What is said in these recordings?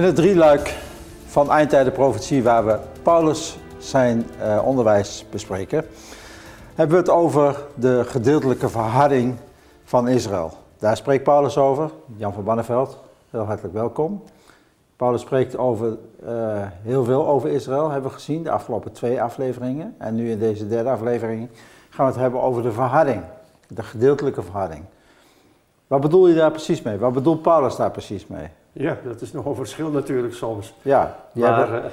In het drieluik van Eindtijden Profetie, waar we Paulus zijn uh, onderwijs bespreken, hebben we het over de gedeeltelijke verharding van Israël. Daar spreekt Paulus over. Jan van Banneveld, heel hartelijk welkom. Paulus spreekt over, uh, heel veel over Israël, hebben we gezien, de afgelopen twee afleveringen. En nu in deze derde aflevering gaan we het hebben over de verharding, de gedeeltelijke verharding. Wat bedoel je daar precies mee? Wat bedoelt Paulus daar precies mee? Ja, dat is nog een verschil natuurlijk soms. Ja, maar uh,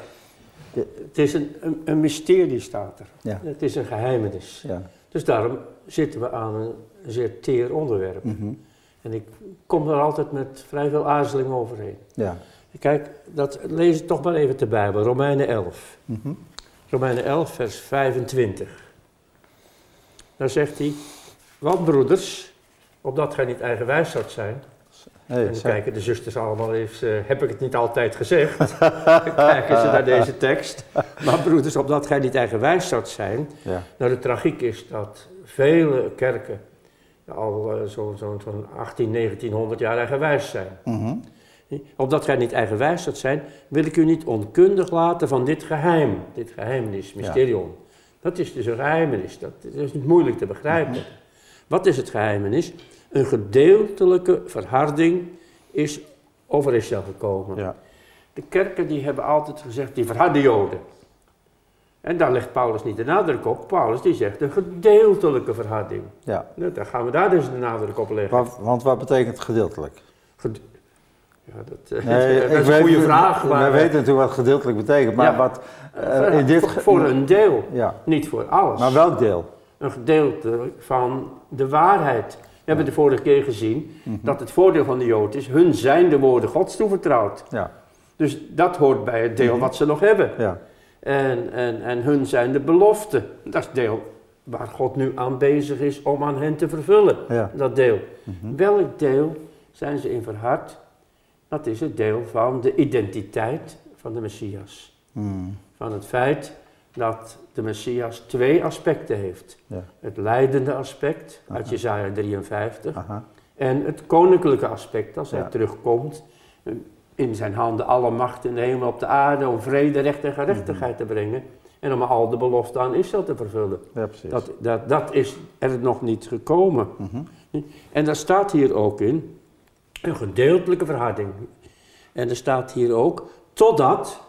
het is een, een, een, mysterie staat er. Ja. Het is een geheimenis. Ja. Dus daarom zitten we aan een zeer teer onderwerp. Mm -hmm. En ik kom er altijd met vrij veel aarzeling overheen. Ja. Kijk, dat lees toch maar even de Bijbel, Romeinen 11. Mm -hmm. Romeinen 11, vers 25. Daar zegt hij, want broeders, opdat gij niet eigenwijs zoudt zijn, Hey, en kijken de zusters allemaal eens, uh, heb ik het niet altijd gezegd? kijken ze naar deze tekst. Maar broeders, opdat gij niet eigenwijs zoudt zijn. Ja. Nou, de tragiek is dat vele kerken al uh, zo'n zo, zo 18, 1900 jaar eigenwijs zijn. Mm -hmm. Opdat gij niet eigenwijs zoudt zijn, wil ik u niet onkundig laten van dit geheim. Dit geheimnis, mysterium. Ja. Dat is dus een geheimenis, dat is niet moeilijk te begrijpen. Mm -hmm. Wat is het geheimenis? Een gedeeltelijke verharding is over Israël gekomen. Ja. De kerken die hebben altijd gezegd, die verharde Joden. En daar legt Paulus niet de nadruk op. Paulus die zegt een gedeeltelijke verharding. Ja. Nou, dan gaan we daar dus de nadruk op leggen. Want, want wat betekent gedeeltelijk? Gede ja, dat, nee, dat is een goede vraag. Maar, wij weten natuurlijk wat gedeeltelijk betekent, maar ja, wat... Uh, in dit voor, voor een deel, ja. niet voor alles. Maar welk deel? Een gedeelte van de waarheid. We hebben de vorige keer gezien mm -hmm. dat het voordeel van de Jood is, hun zijn de woorden Gods toevertrouwd. Ja. Dus dat hoort bij het deel -hmm. wat ze nog hebben. Ja. En, en, en hun zijn de beloften. Dat is het deel waar God nu aan bezig is om aan hen te vervullen. Ja. Dat deel. Mm -hmm. Welk deel zijn ze in verhard? Dat is het deel van de identiteit van de Messias. Van het feit dat de Messias twee aspecten heeft. Ja. Het leidende aspect Aha. uit Jezaja 53 Aha. en het koninklijke aspect als hij terugkomt in zijn handen alle macht in de hemel op de aarde om vrede, recht en gerechtigheid mm -hmm. te brengen en om al de beloften aan Israël te vervullen. Ja, dat, dat, dat is er nog niet gekomen. Mm -hmm. En daar staat hier ook in een gedeeltelijke verharding. En er staat hier ook totdat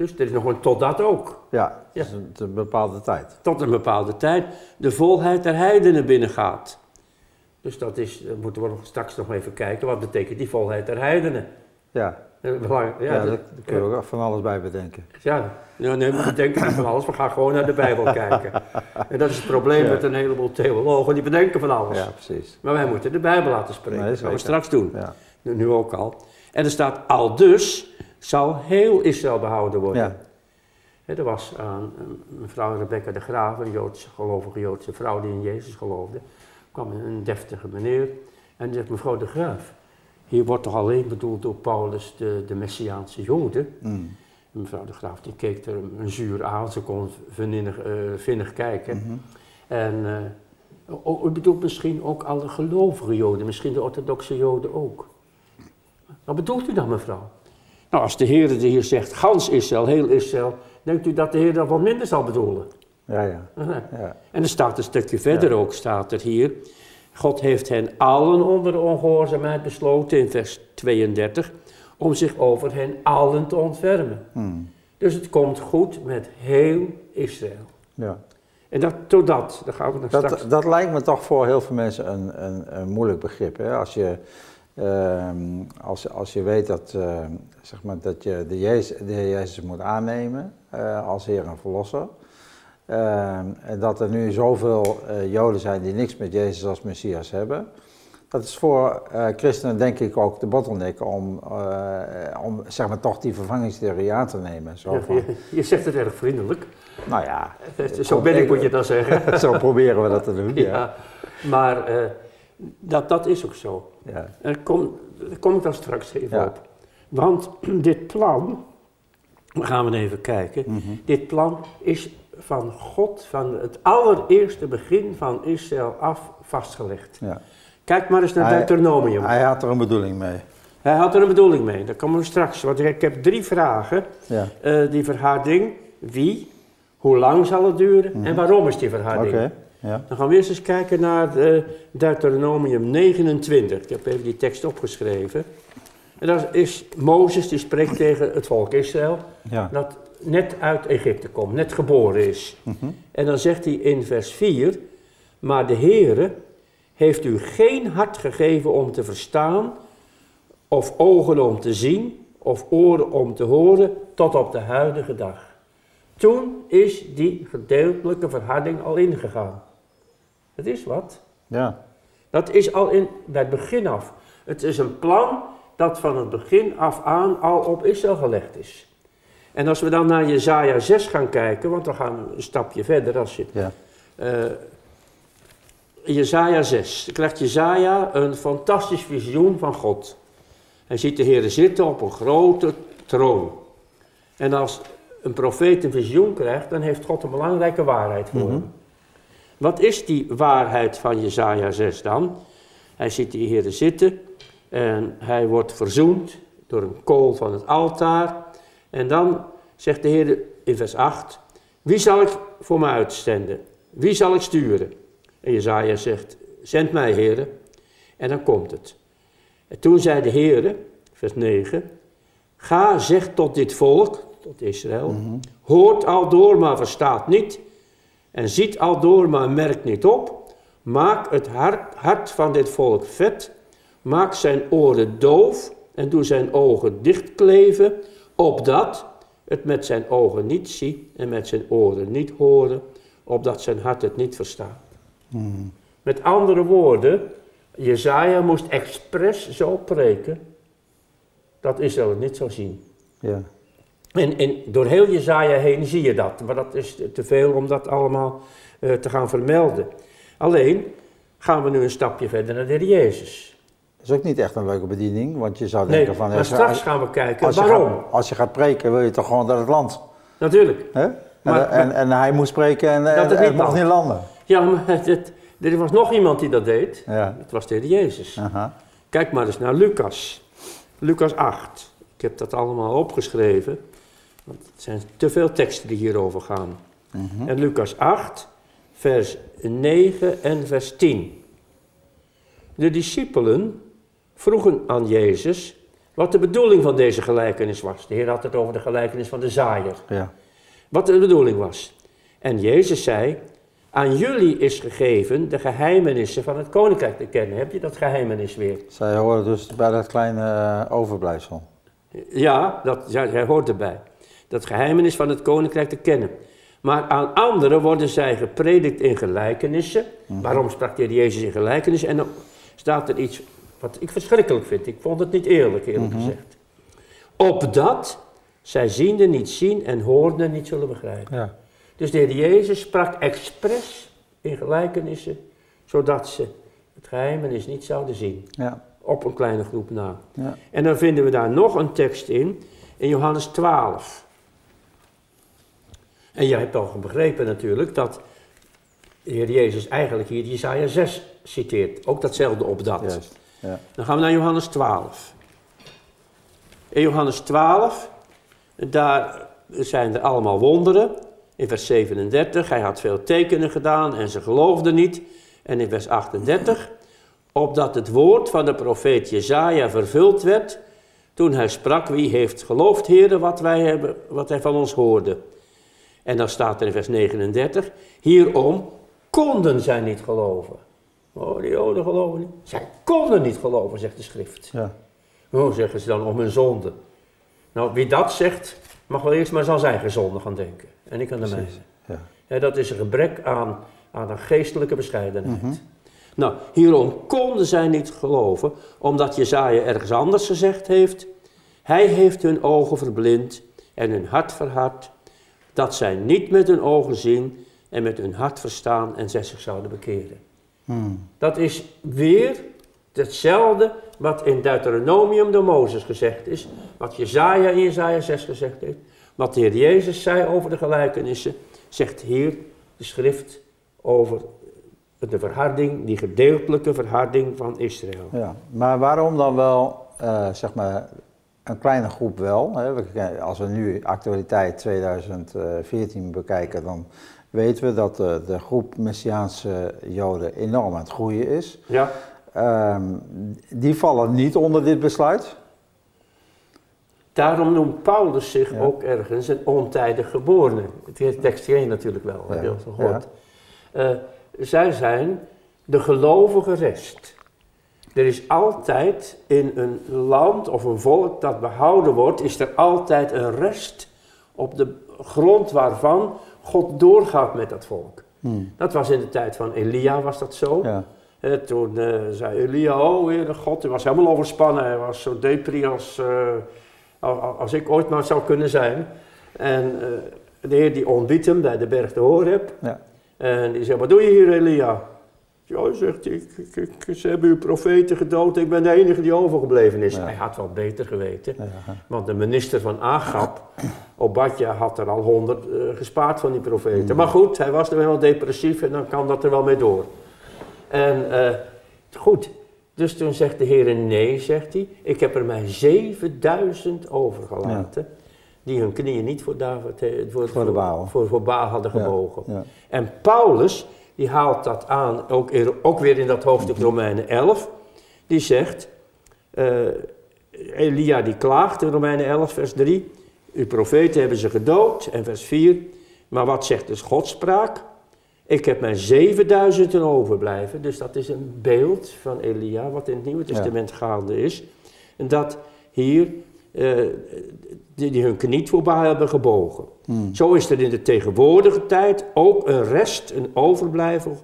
dus er is nog een totdat ook. Ja. Dus een, een, bepaalde tijd. Tot een bepaalde tijd de volheid der heidenen binnengaat. Dus dat is, moeten we nog straks nog even kijken, wat betekent die volheid der heidenen? Ja, ja, ja, ja daar kun je ook van alles bij bedenken. Ja, ja nee, we bedenken niet van alles, we gaan gewoon naar de Bijbel kijken. En dat is het probleem ja. met een heleboel theologen, die bedenken van alles. Ja, precies. Maar wij moeten de Bijbel laten spreken, nee, dat gaan we straks doen. Ja. Nu ook al. En er staat al dus zal heel Israël behouden worden. Ja. He, er was uh, mevrouw Rebecca de Graaf, een Joodse, gelovige Joodse vrouw die in Jezus geloofde, kwam een deftige meneer en die zegt, mevrouw de Graaf, hier wordt toch alleen bedoeld door Paulus de, de Messiaanse Joden? Mm. Mevrouw de Graaf die keek er een, zuur aan, ze kon vinnig, uh, vinnig kijken. Mm -hmm. En uh, u bedoelt misschien ook alle gelovige Joden, misschien de orthodoxe Joden ook. Wat bedoelt u dan, mevrouw? Nou, als de Heer hier zegt, gans Israël, heel Israël, denkt u dat de Heer dat wat minder zal bedoelen? Ja, ja. ja. En er staat een stukje verder ja. ook, staat er hier. God heeft hen allen onder de ongehoorzaamheid besloten, in vers 32, om zich over hen allen te ontfermen. Hmm. Dus het komt goed met heel Israël. Ja. En dat, totdat, daar gaan we nog dat, straks... Dat lijkt me toch voor heel veel mensen een, een, een moeilijk begrip. Hè? Als je als, als je weet dat, uh, zeg maar, dat je de, Jezus, de Heer Jezus moet aannemen uh, als Heer en Verlosser. Ehm, en dat er nu zoveel eh, Joden zijn die niks met Jezus als Messias hebben. Dat is voor christenen denk ik ook de bottleneck om, om zeg maar, toch die vervangingstheorie aan te nemen. Zo van, je, je, zegt het erg vriendelijk. Nou ja. Zo ben ik, moet je dan zeggen. zo proberen we dat te doen. ja. ja. Maar dat, dat is ook zo. Ja. Daar, kom, daar kom ik dan straks even ja. op. Want dit plan, dan gaan we even kijken. Mm -hmm. Dit plan is van God, van het allereerste begin van Israël af vastgelegd. Ja. Kijk maar eens naar hij, Deuteronomium. Hij had er een bedoeling mee. Hij had er een bedoeling mee, dat komen we straks. Want ik heb drie vragen. Ja. Uh, die verharding, wie, hoe lang zal het duren en mhm. waarom is die verharding? Okay. Ja. Dan gaan we eerst eens kijken naar uh, Deuteronomium 29. Ik heb even die tekst opgeschreven. En dat is Mozes die spreekt tegen het volk Israël. Ja. Dat net uit Egypte komt, net geboren is. Mhm. En dan zegt hij in vers 4, maar de Heere heeft u geen hart gegeven om te verstaan, of ogen om te zien, of oren om te horen, tot op de huidige dag. Toen is die gedeeltelijke verharding al ingegaan. Het is wat. Ja. Dat is al in, bij het begin af. Het is een plan dat van het begin af aan al op Israël gelegd is. En als we dan naar Jezaja 6 gaan kijken, want dan gaan we een stapje verder als je... Ja. Uh, Jezaja 6. Dan krijgt Jezaja een fantastisch visioen van God. Hij ziet de Heer zitten op een grote troon. En als een profeet een visioen krijgt, dan heeft God een belangrijke waarheid voor mhm. hem. Wat is die waarheid van Jezaja 6 dan? Hij ziet de Heer zitten en hij wordt verzoend door een kool van het altaar. En dan zegt de Heer in vers 8, wie zal ik voor me uitstenden? Wie zal ik sturen? En Jezaja zegt, zend mij Heer. En dan komt het. En toen zei de Heer, vers 9, ga zeg tot dit volk, tot Israël, mm hoort al door maar verstaat niet, en ziet al door maar merkt niet op, maak het hart, hart van dit volk vet, maak zijn oren doof en doe zijn ogen dichtkleven, opdat het met zijn ogen niet ziet en met zijn oren niet horen, opdat zijn hart het niet verstaat. Hmm. Met andere woorden, Jezaja moest expres zo preken dat Israël het niet zou zien. Ja. En, en door heel Jezaja heen zie je dat, maar dat is te veel om dat allemaal uh, te gaan vermelden. Alleen gaan we nu een stapje verder naar de Heer Jezus. Dat is ook niet echt een leuke bediening, want je zou denken nee, van... maar straks gaan we kijken als waarom. Je gaat, als je gaat preken wil je toch gewoon dat het land. Natuurlijk. Hè? Maar, en, en, hij moest spreken en, en het, mocht niet landen. Ja, maar het, er was nog iemand die dat deed. Ja. Het was de Heer Jezus. Kijk maar eens naar Lucas. Lucas 8. Ik heb dat allemaal opgeschreven. Want het zijn te veel teksten die hierover gaan. Mhm. En Lucas 8, vers 9 en vers 10. De discipelen vroegen aan Jezus wat de bedoeling van deze gelijkenis was. De Heer had het over de gelijkenis van de zaaier. Ja. Wat de bedoeling was. En Jezus zei, aan jullie is gegeven de geheimenissen van het koninkrijk te kennen. Heb je dat geheimenis weer? Zij horen dus bij dat kleine uh, overblijfsel. Ja, dat, ja, hij hoort erbij. Dat geheimenis van het koninkrijk te kennen. Maar aan anderen worden zij gepredikt in gelijkenissen. Mhm. Waarom sprak de Heer Jezus in gelijkenissen? En dan staat er iets wat ik verschrikkelijk vind. Ik vond het niet eerlijk, eerlijk Mhm. gezegd. Opdat zij ziende niet zien en hoorde niet zullen begrijpen. Ja. Dus de Heer Jezus sprak expres in gelijkenissen, zodat ze het geheimenis niet zouden zien. Ja. Op een kleine groep na. Ja. En dan vinden we daar nog een tekst in, in Johannes 12. En jij hebt al begrepen natuurlijk dat de Heer Jezus eigenlijk hier Jesaja 6 citeert. Ook datzelfde op dat. Juist. Ja. Dan gaan we naar Johannes 12. In Johannes 12, daar zijn er allemaal wonderen. In vers 37, hij had veel tekenen gedaan en ze geloofden niet. En in vers 38, opdat het woord van de profeet Jezaja vervuld werd, toen hij sprak, wie heeft geloofd, heren, wat, wij hebben, wat hij van ons hoorde. En dan staat er in vers 39, hierom konden zij niet geloven. Oh, die joden geloven niet. Zij konden niet geloven, zegt de schrift. Ja. Hoe zeggen ze dan om hun zonde? Nou, wie dat zegt, mag wel eerst maar aan zijn eigen zonde gaan denken. En ik aan de mijne. Ja. Ja, dat is een gebrek aan, aan een geestelijke bescheidenheid. Mhm. Nou, hierom konden zij niet geloven, omdat Jezaja ergens anders gezegd heeft. Hij heeft hun ogen verblind en hun hart verhard, dat zij niet met hun ogen zien en met hun hart verstaan en zij zich zouden bekeren. Hmm. Dat is weer hetzelfde wat in Deuteronomium door Mozes gezegd is, wat Jezaja in Jezaja 6 gezegd heeft, wat de Heer Jezus zei over de gelijkenissen, zegt hier de schrift over de verharding, die gedeeltelijke verharding van Israël. Ja. Maar waarom dan wel zeg maar, een kleine groep wel. Hè. Als we nu actualiteit 2014 bekijken, dan weten we dat de, de groep Messiaanse Joden enorm aan het groeien is. Ja. Ehm, die vallen niet onder dit besluit. Daarom noemt Paulus zich ook ergens een ontijdig geborene. Het tekst je natuurlijk wel, heb je gehoord. Uh, zij zijn de gelovige rest. Er is altijd in een land of een volk dat behouden wordt, is er altijd een rest op de grond waarvan God doorgaat met dat volk. Hmm. Dat was in de tijd van Elia was dat zo. Ja. toen uh, zei Elia, oh Heer God, hij was helemaal overspannen. Hij was zo depri als, uh, als ik ooit maar zou kunnen zijn. En uh, de Heer die ontbiedt hem bij de berg de Horeb. Ja. En die zei, wat doe je hier Elia? Ja, zegt hij, ik, ik, ze hebben uw profeten gedood, ik ben de enige die overgebleven is. Hij had wel beter geweten, want de minister van Agab, Obadja, had er al honderd uh, gespaard van die profeten. Mm. Maar goed, hij was er wel depressief en dan kan dat er wel mee door. En uh, goed, dus toen zegt de Heer nee, zegt hij, ik heb er mij 7000 overgelaten. Die hun knieën niet voor, David, eh, voor, voor, de Baal. Voor, voor Baal hadden gebogen. En Paulus, die haalt dat aan, ook, ook weer in dat hoofdstuk Romeinen 11. Die zegt, uh, Elia die klaagt in Romeinen 11 vers 3. Uw profeten hebben ze gedood. En vers 4. Maar wat zegt dus Godspraak? Ik heb mijn 7000 overblijven. Dus dat is een beeld van Elia, wat in het Nieuwe Testament gaande is. En dat hier uh, die, die, hun knie voorbij hebben gebogen. Hmm. Zo is er in de tegenwoordige tijd ook een rest, een overblijfsel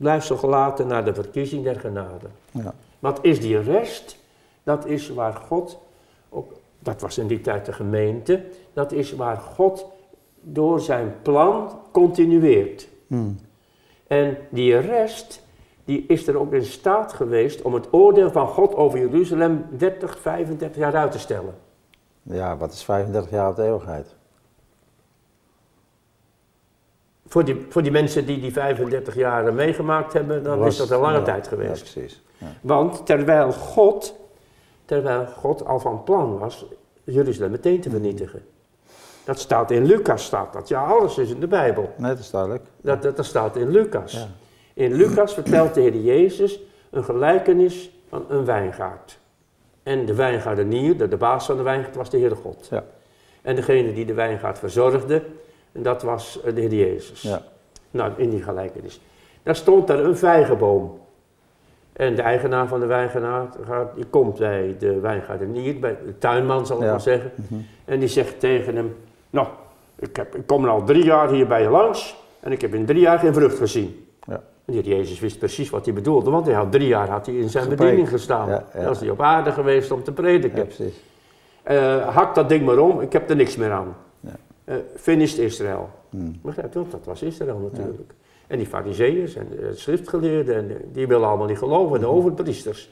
blijft gelaten naar de verkiezing der genade. Ja. Wat is die rest? Dat is waar God, ook, dat was in die tijd de gemeente, dat is waar God door zijn plan continueert. Hmm. En die rest, die is er ook in staat geweest om het oordeel van God over Jeruzalem 30, 35 jaar uit te stellen. Ja, wat is 35 jaar op de eeuwigheid? Voor die, voor die mensen die die 35 jaar meegemaakt hebben, dan is dat een lange tijd geweest. Ja, precies. Ja. Want terwijl God, terwijl God al van plan was Jeruzalem meteen te vernietigen. Dat staat in Lucas, staat dat. Ja, alles is in de Bijbel. Nee, dat is duidelijk. Dat, dat, dat staat in Lucas. Ja. In Lucas vertelt de Heer Jezus een gelijkenis van een wijngaard. En de wijngaardenier, de, de baas van de wijngaard, was de Heer God. Ja. En degene die de wijngaard verzorgde, dat was eh, de Heer Jezus. Ja. Nou, in die gelijkenis. Daar stond daar een vijgenboom. En de eigenaar van de wijngaard die komt bij de wijngaardenier, bij de tuinman zal ik maar zeggen. Mhm. En die zegt tegen hem, nou, ik, heb, ik kom al drie jaar hier bij je langs en ik heb in drie jaar geen vrucht gezien. En Jezus wist precies wat hij bedoelde, want hij had drie jaar had hij in zijn bediening gestaan. Ja, ja. was hij op aarde geweest om te prediken. Uh, hak dat ding maar om, ik heb er niks meer aan. Ja. Uh, finished Israël. Hmm. Begrijp je? Dat was Israël natuurlijk. En die fariseeërs en de schriftgeleerden, en die willen allemaal niet geloven, de hmm. overpriesters.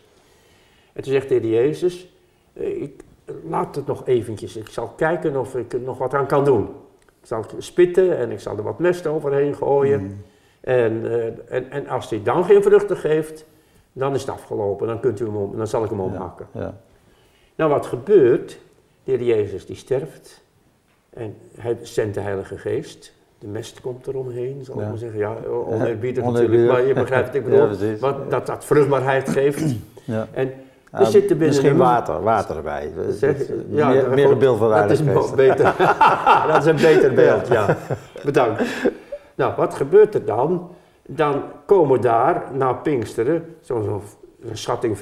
En toen zegt de Heer Jezus, eh, ik, laat het nog eventjes, ik zal kijken of ik er nog wat aan kan doen. Ik zal spitten en ik zal er wat mest overheen gooien. Hmm. En, uh, en, en als hij dan geen vruchten geeft, dan is het afgelopen. Dan, kunt u hem om, dan zal ik hem ophakken. Ja, Nou, wat gebeurt? De heer Jezus die sterft. En hij zendt de Heilige Geest. De mest komt eromheen, zal ik maar zeggen. Ja, oneerbiedig natuurlijk, maar je begrijpt wat ik bedoel. wat, dat dat vruchtbaarheid geeft. Ja. En er zit er binnen misschien water, water erbij. Zeg, ja, meer, meer een beeld van Dat is, beter. dat is een beter beeld, ja. Bedankt. Nou, wat gebeurt er dan? Dan komen daar, na Pinksteren, zo'n zo schatting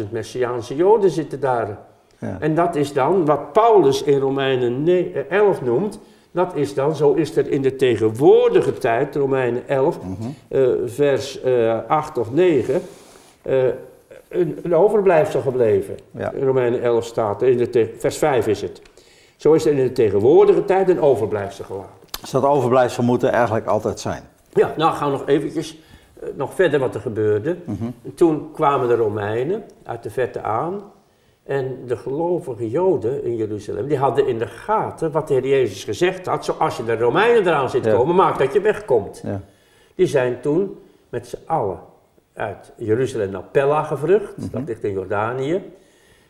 15.000 Messiaanse Joden zitten daar. Ja. En dat is dan wat Paulus in Romeinen 11 eh, noemt. Dat is dan, zo is er in de tegenwoordige tijd, Romeinen 11, mm vers uh, eh, 8 of 9, uh, een, een, overblijfsel gebleven. Ja. In Romeinen 11 staat, in de vers 5 is het. Zo is er in de tegenwoordige tijd een overblijfsel gelaten. Dus dat overblijfsel moet er eigenlijk altijd zijn. Ja, nou gaan we nog eventjes uh, nog verder wat er gebeurde. Mhm. Toen kwamen de Romeinen uit de verte aan. En de gelovige Joden in Jeruzalem, die hadden in de gaten wat de Heer Jezus gezegd had. Zoals je de Romeinen eraan zit komen, maak dat je wegkomt. Ja. Die zijn toen met z'n allen uit Jeruzalem naar Pella gevlucht. Mhm. Dat ligt in Jordanië.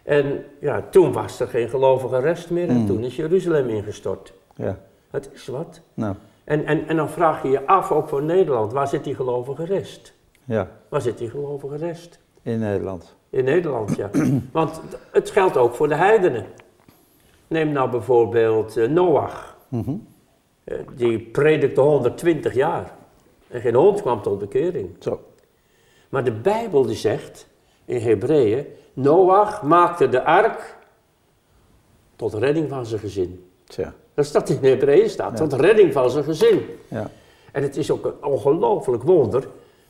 En ja, toen was er geen gelovige rest meer en hmm. toen is Jeruzalem ingestort. Ja. Het is wat. Nou. En, en, en dan vraag je je af, ook voor Nederland, waar zit die gelovige rest? Ja. Waar zit die gelovige rest? In Nederland. In Nederland, ja. Want het geldt ook voor de heidenen. Neem nou bijvoorbeeld uh, Noach. Mhm. Eh, die predikte 120 jaar. En geen hond kwam tot bekering. Zo. Maar de Bijbel die zegt in Hebreeën, Noach maakte de ark tot redding van zijn gezin. Tja. Dat staat in Hebreeën staat, tot redding van zijn gezin. Ja. En het is ook een ongelooflijk wonder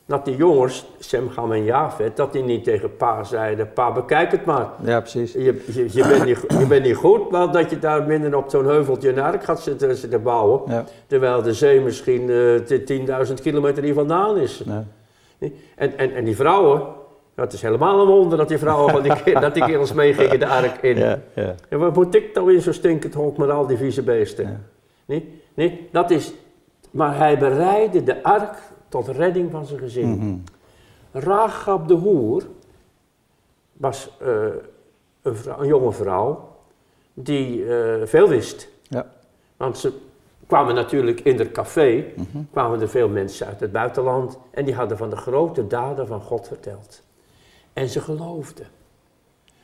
dat die jongens, Sem, Gam en Javet, dat die niet tegen pa zeiden, pa bekijk het maar. Ja, precies. Je, je, je, bent, niet, je bent niet goed, maar dat je daar minder op zo'n heuveltje een ark gaat zitten, zitten bouwen. Ja. Terwijl de zee misschien uh, eh, 10.000 kilometer hier vandaan is. Ja. En, en, en die vrouwen, het is helemaal een wonder dat die vrouwen van die, dat die kerels meegingen de ark in. Ja, ja. En wat moet ik nou in zo'n stinkend hok met al die vieze beesten? Nee, nee, dat is... Maar hij bereidde de ark tot redding van zijn gezin. Mm -hmm. de hoer was uh, een, een, jonge vrouw die uh, veel wist. Ja. Want ze kwamen natuurlijk in het café, mm kwamen er veel mensen uit het buitenland en die hadden van de grote daden van God verteld. En ze geloofden.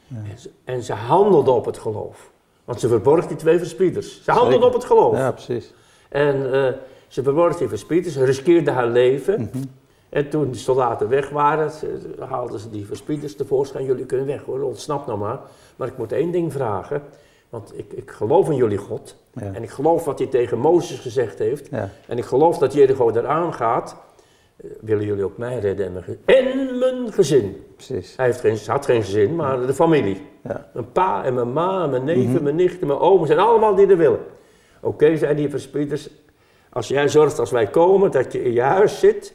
Ja. En, ze, en, ze, handelden op het geloof. Want ze verborg die twee verspieders. Ze handelden op het geloof. Ja, precies. En uh, ze verborg die verspieders, ze riskeerde haar leven. Mhm. En toen de soldaten weg waren, haalden ze die verspieders tevoorschijn. Jullie kunnen weg hoor, ontsnap nou maar. Maar ik moet één ding vragen. Want ik, ik geloof in jullie God. En ik geloof wat hij tegen Mozes gezegd heeft. Ja. En ik geloof dat Jericho eraan gaat. Willen jullie ook mij redden en mijn, en mijn gezin. Precies. Hij heeft geen, had geen gezin, maar de familie. Ja. Mijn pa en mijn ma, en mijn neven, mhm. mijn nichten, mijn oom zijn allemaal die er willen. Oké, okay, zijn die verspieders. Als jij zorgt als wij komen dat je in je huis zit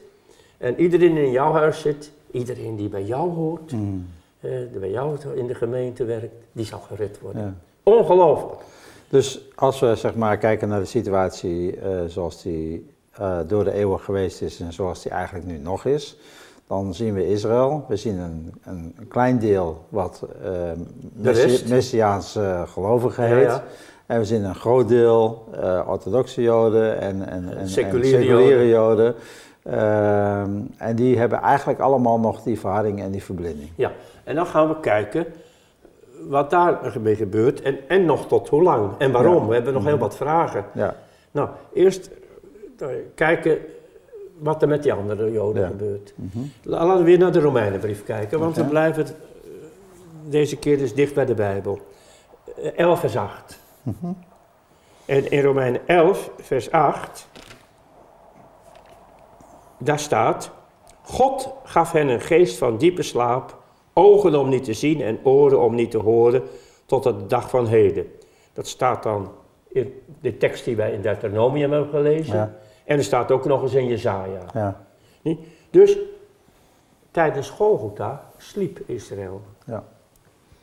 en iedereen in jouw huis zit, iedereen die bij jou hoort, mm. eh, die bij jou in de gemeente werkt, die zal gered worden. Ja. Ongelooflijk. Dus als we zeg maar kijken naar de situatie uh, zoals die uh, door de eeuwen geweest is en zoals die eigenlijk nu nog is, dan zien we Israël. We zien een, een, klein deel wat uh, Messiaans gelovigen heet. Ja, ja. En we zien een groot deel uh, orthodoxe joden en, en, en, seculiere, en seculiere joden. Uh, en die hebben eigenlijk allemaal nog die verharding en die verblinding. Ja, en dan gaan we kijken wat daar mee gebeurt en, en nog tot hoe lang en waarom. We hebben nog heel mhm. wat vragen. Ja. Nou, eerst uh, kijken wat er met die andere joden gebeurt. Mm -hmm. Laten we weer naar de Romeinenbrief kijken, want okay. we blijven het, deze keer dus dicht bij de Bijbel. 11 vers 8. En in Romein 11, vers 8, daar staat: God gaf hen een geest van diepe slaap, ogen om niet te zien en oren om niet te horen, tot de dag van heden. Dat staat dan in de tekst die wij in Deuteronomium hebben gelezen. Ja. En er staat ook nog eens in Jezaja. Ja. Dus tijdens Golgotha sliep Israël. Ja.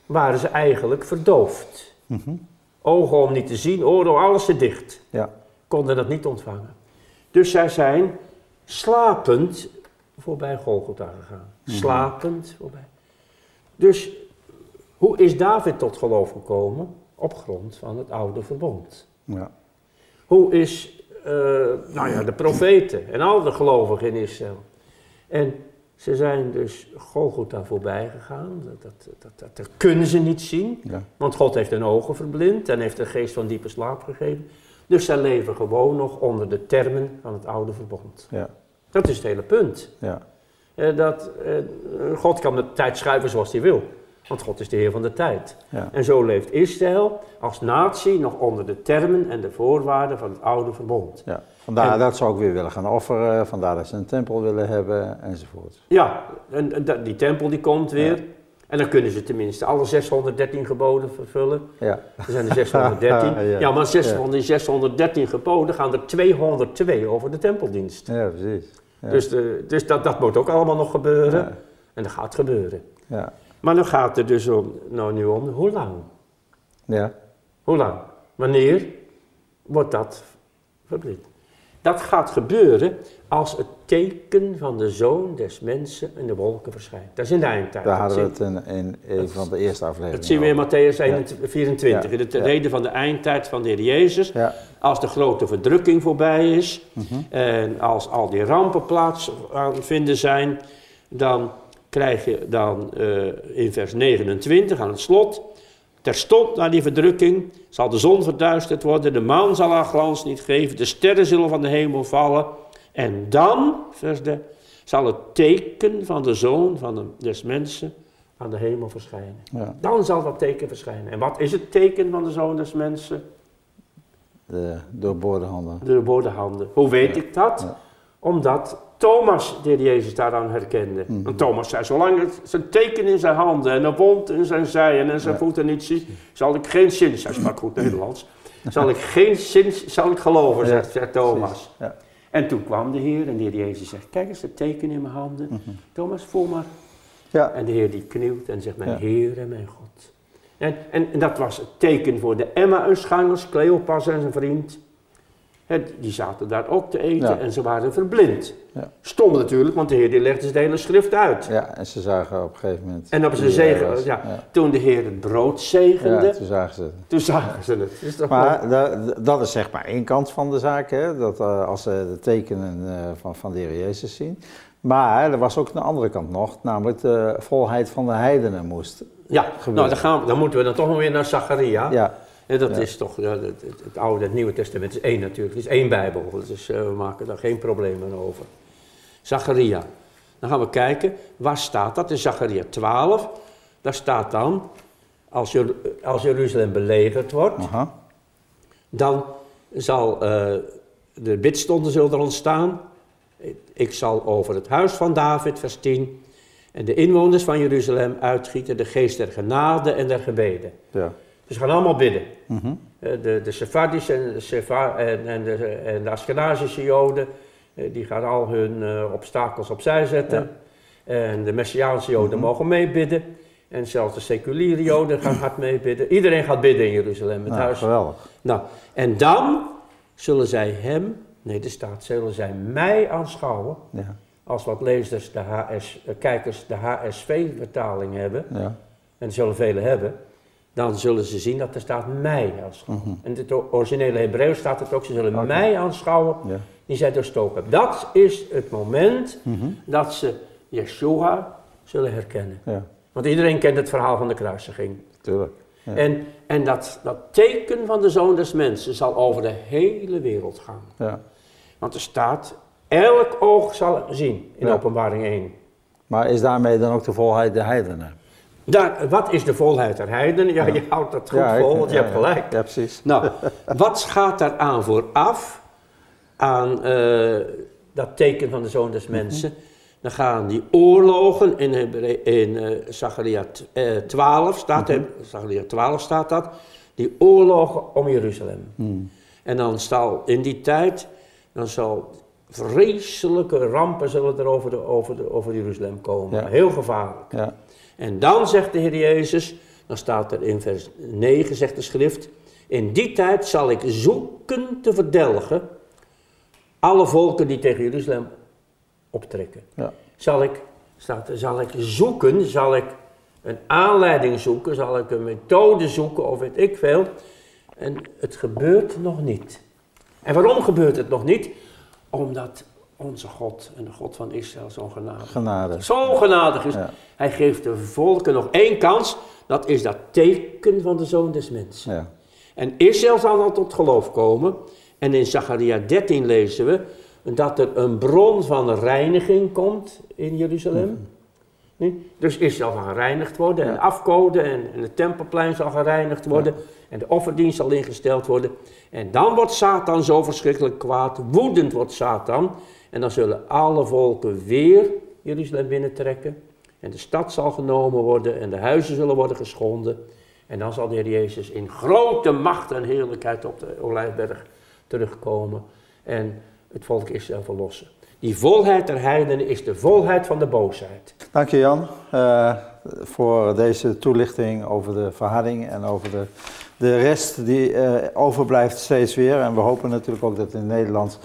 Waren ze eigenlijk verdoofd. Mm Ogen om niet te zien, oren, alles te dicht. Ja. Konden dat niet ontvangen. Dus zij zijn slapend voorbij Golgotha gegaan. Mhm. Slapend voorbij. Dus hoe is David tot geloof gekomen? Op grond van het oude verbond. Ja. Hoe is uh, nou ja, de profeten en al de gelovigen in Israël? En ze zijn dus Golgotha voorbij gegaan. Dat, dat, dat, dat, kunnen ze niet zien. Want God heeft hun ogen verblind en heeft een geest van diepe slaap gegeven. Dus zij leven gewoon nog onder de termen van het oude verbond. Ja. Dat is het hele punt. Ja. Eh, dat, eh, God kan de tijd schuiven zoals hij wil. Want God is de Heer van de tijd. Ja. En zo leeft Israël als natie nog onder de termen en de voorwaarden van het oude verbond. Ja. Vandaar dat ze ook weer willen gaan offeren, vandaar dat ze een tempel willen hebben enzovoort. Ja, en, die tempel die komt weer. En dan kunnen ze tenminste alle 613 geboden vervullen. Ja. Er zijn er 613. ja. ja, maar 6, van die 613 geboden gaan er 202 over de tempeldienst. Ja, precies. Dus, de, dus dat, dat moet ook allemaal nog gebeuren. En dat gaat gebeuren. Ja. Maar dan gaat het dus om, nou nu om, hoe lang? Ja. Hoe lang? Wanneer wordt dat verplicht? Dat gaat gebeuren als het teken van de zoon des mensen in de wolken verschijnt. Dat is in de eindtijd. Daar hadden we het in, in een van de eerste afleveringen Dat zien we in Matthäus 24, in de reden van de eindtijd van de Heer Jezus. Als de grote verdrukking voorbij is mhm. en als al die rampen plaats aan vinden zijn, dan krijg je dan uh, in vers 29 aan het slot, terstond na die verdrukking zal de zon verduisterd worden, de maan zal haar glans niet geven, de sterren zullen van de hemel vallen en dan, vers 3, zal het teken van de zoon van de, des mensen aan de hemel verschijnen. Ja. Dan zal dat teken verschijnen. En wat is het teken van de zoon des mensen? De doorboorde handen. De doorboorde handen. Hoe weet ik dat? Omdat Thomas de Jezus daaraan herkende. Mm Want Thomas zei, zolang het zijn teken in zijn handen en een wond in zijn zijen en zijn voeten niet zie, zal ik geen zin, hij sprak goed Nederlands, zal ik geen zin, zal ik geloven, zegt, zegt Thomas. Ja. En toen kwam de Heer en de Heer Jezus zegt, kijk eens het teken in mijn handen. Mhm. Thomas, voel maar. Ja. En de Heer die knielt en zegt, mijn Heer en mijn God. En, en, en, dat was het teken voor de Emmausgangers, Cleopas en zijn vriend die zaten daar ook te eten en ze waren verblind. Ja. Stom natuurlijk, want de Heer die legde de hele schrift uit. Ja, en ze zagen op een gegeven moment. En op ze zegen, ja, toen de Heer het brood zegende. Ja, toen zagen ze het. Toen zagen ze het. Is maar dat is zeg maar één kant van de zaak, hè? Dat, uh, als ze de tekenen uh, van, van de Heer Jezus zien. Maar er was ook een andere kant nog, namelijk de volheid van de heidenen moest. Ja, nou dan, gaan, dan moeten we dan toch weer naar Zacharia. Ja. Ja, dat is toch, ja, het, het, Oude en het Nieuwe Testament is één natuurlijk, het is één Bijbel, dus uh, we maken daar geen problemen over. Zacharia. Dan gaan we kijken, waar staat dat? In Zacharia 12, daar staat dan, als, als Jeruzalem belegerd wordt, dan zal uh, de bidstonden zullen er ontstaan. Ik zal over het huis van David, vers 10, en de inwoners van Jeruzalem uitgieten de geest der genade en der gebeden. Ja. Dus ze gaan allemaal bidden. Mhm. Eh, de, de Sephardische en de, en, en, de, en de Askenazische Joden, eh, die gaan al hun uh, obstakels opzij zetten. En de Messiaanse Joden mhm. mogen meebidden. En zelfs de seculiere Joden gaan hard meebidden. Iedereen gaat bidden in Jeruzalem, het nou, huis. Geweldig. Nou, en dan zullen zij hem, nee, de staat, zullen zij mij aanschouwen. Ja. Als wat lezers, de HS, kijkers, de HSV-vertaling hebben. Ja. En zullen velen hebben dan zullen ze zien dat er staat mij aanschouwen. Mm En in het originele Hebreeuws staat het ook, ze zullen mij aanschouwen die zij doorstoken Dat is het moment mhm. dat ze Yeshua zullen herkennen. Ja. Want iedereen kent het verhaal van de kruisiging. Tuurlijk. Ja. En, en dat, dat teken van de Zoon des Mensen zal over de hele wereld gaan. Ja. Want er staat, elk oog zal zien in openbaring 1. Maar is daarmee dan ook de volheid de heidenen? Daar, wat is de volheid der heiden? Ja, je houdt dat goed vol, want je hebt gelijk. Ja, precies. Nou, wat gaat daar aan vooraf? Aan uh, dat teken van de Zoon des Mensen. Dan gaan die oorlogen in, in uh, Zachariah 12 staat, mm Zachariah 12 staat dat. Die oorlogen om Jeruzalem. Mm. En dan zal in die tijd, dan zal vreselijke rampen zullen er over, de, over, de, over Jeruzalem komen. Heel gevaarlijk. Ja. En dan zegt de Heer Jezus, dan staat er in vers 9, zegt de schrift, in die tijd zal ik zoeken te verdelgen alle volken die tegen Jeruzalem optrekken. Ja. Zal ik, staat er, zal ik zoeken, zal ik een aanleiding zoeken, zal ik een methode zoeken of weet ik veel. En het gebeurt nog niet. En waarom gebeurt het nog niet? Omdat onze God en de God van Israël zo genadig, genadig. Zo genadig is. Hij geeft de volken nog één kans. Dat is dat teken van de Zoon des Mensen. Ja. En Israël zal dan tot geloof komen. En in Zacharia 13 lezen we dat er een bron van reiniging komt in Jeruzalem. Mhm. Dus Israël zal gereinigd worden en afkoden en, en het tempelplein zal gereinigd worden. En de offerdienst zal ingesteld worden. En dan wordt Satan zo verschrikkelijk kwaad. Woedend wordt Satan. En dan zullen alle volken weer Jeruzalem binnentrekken. En de stad zal genomen worden en de huizen zullen worden geschonden. En dan zal de Heer Jezus in grote macht en heerlijkheid op de Olijfberg terugkomen. En het volk Israël verlossen. Die volheid der heidenen is de volheid van de boosheid. Dank je Jan uh, voor deze toelichting over de verharding en over de de rest die uh, overblijft steeds weer. En we hopen natuurlijk ook dat in Nederland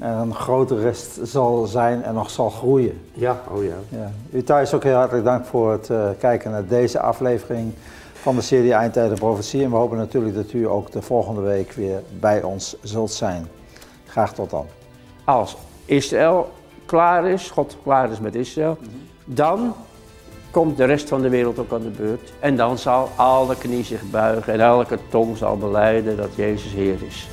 een grote rest zal zijn en nog zal groeien. Ja, oh ja. ja. U thuis ook heel hartelijk dank voor het uh, kijken naar deze aflevering van de serie Eindtijden Profetie. En we hopen natuurlijk dat u ook de volgende week weer bij ons zult zijn. Graag tot dan. Als Israël klaar is, God klaar is met Israël, dan komt de rest van de wereld ook aan de beurt. En dan zal alle knie zich buigen en elke tong zal beleiden dat Jezus Heer is.